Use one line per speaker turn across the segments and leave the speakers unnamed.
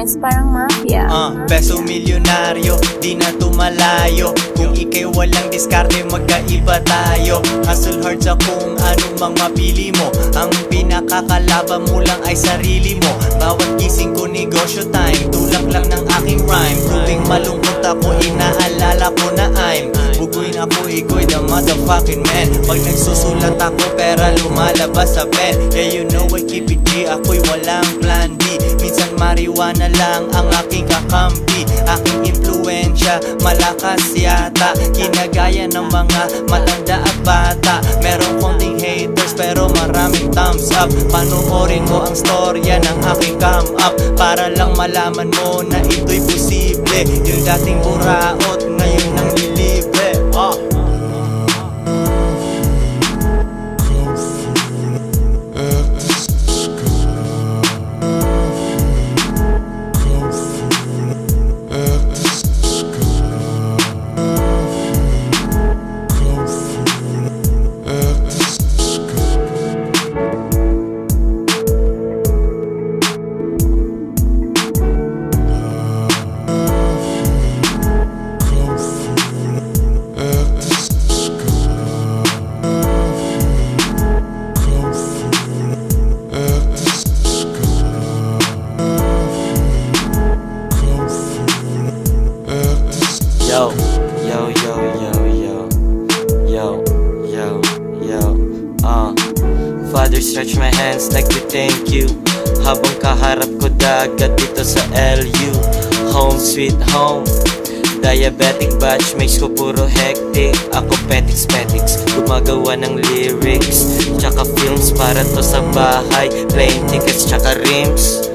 Lines parang mafia.
Uh, peso milyonaryo, di na tumalayo. Kung ikay walang diskarte, magkaiba tayo. Hustle hard sa kung anong mang mapili mo. Ang pinakakalaban mo lang ay sarili mo. Bawat gising ko negosyo time. Tulak lang ng aking rhyme. Tuwing malungkot ako, inaalala ko na I'm. Bugoy na ako, iko'y the motherfucking man. Pag nagsusulat ako, pera lumalabas sa pen Yeah, you know I keep it G, ako'y walang plan B Minsan marijuana lang ang aking kakampi. Aking impluensya, malakas yata. Kinagaya ng mga matanda at bata. Meron konting haters pero maraming thumbs up. Panoorin mo ang storya ng aking come up. Para lang malaman mo na ito'y posible. Yung dating buraot, ngayon nang lilibre
Father, stretch my hands like to thank you. Habang kaharap ko dagat dito sa LU Home sweet home. Diabetic batch, mix ko puro hectic. Ako petics petics, gumagawa ng lyrics. Tsaka films para to sa bahay. Plane tickets tsaka rims.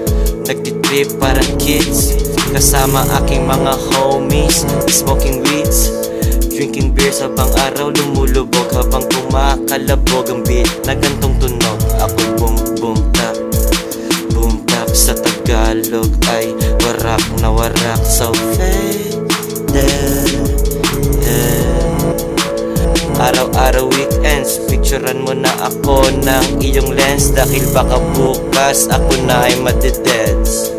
Nagtitrip parang kids. Kasama aking mga homies. Smoking weeds. Drinking beers habang araw lumulubog. Habang kumakalabog ang beat Na gantong tunog Tagalog Ay warak na warak. So faded. Araw-araw weekends Picturean mo na ako ng iyong lens. Dahil baka bukas ako na ay madededs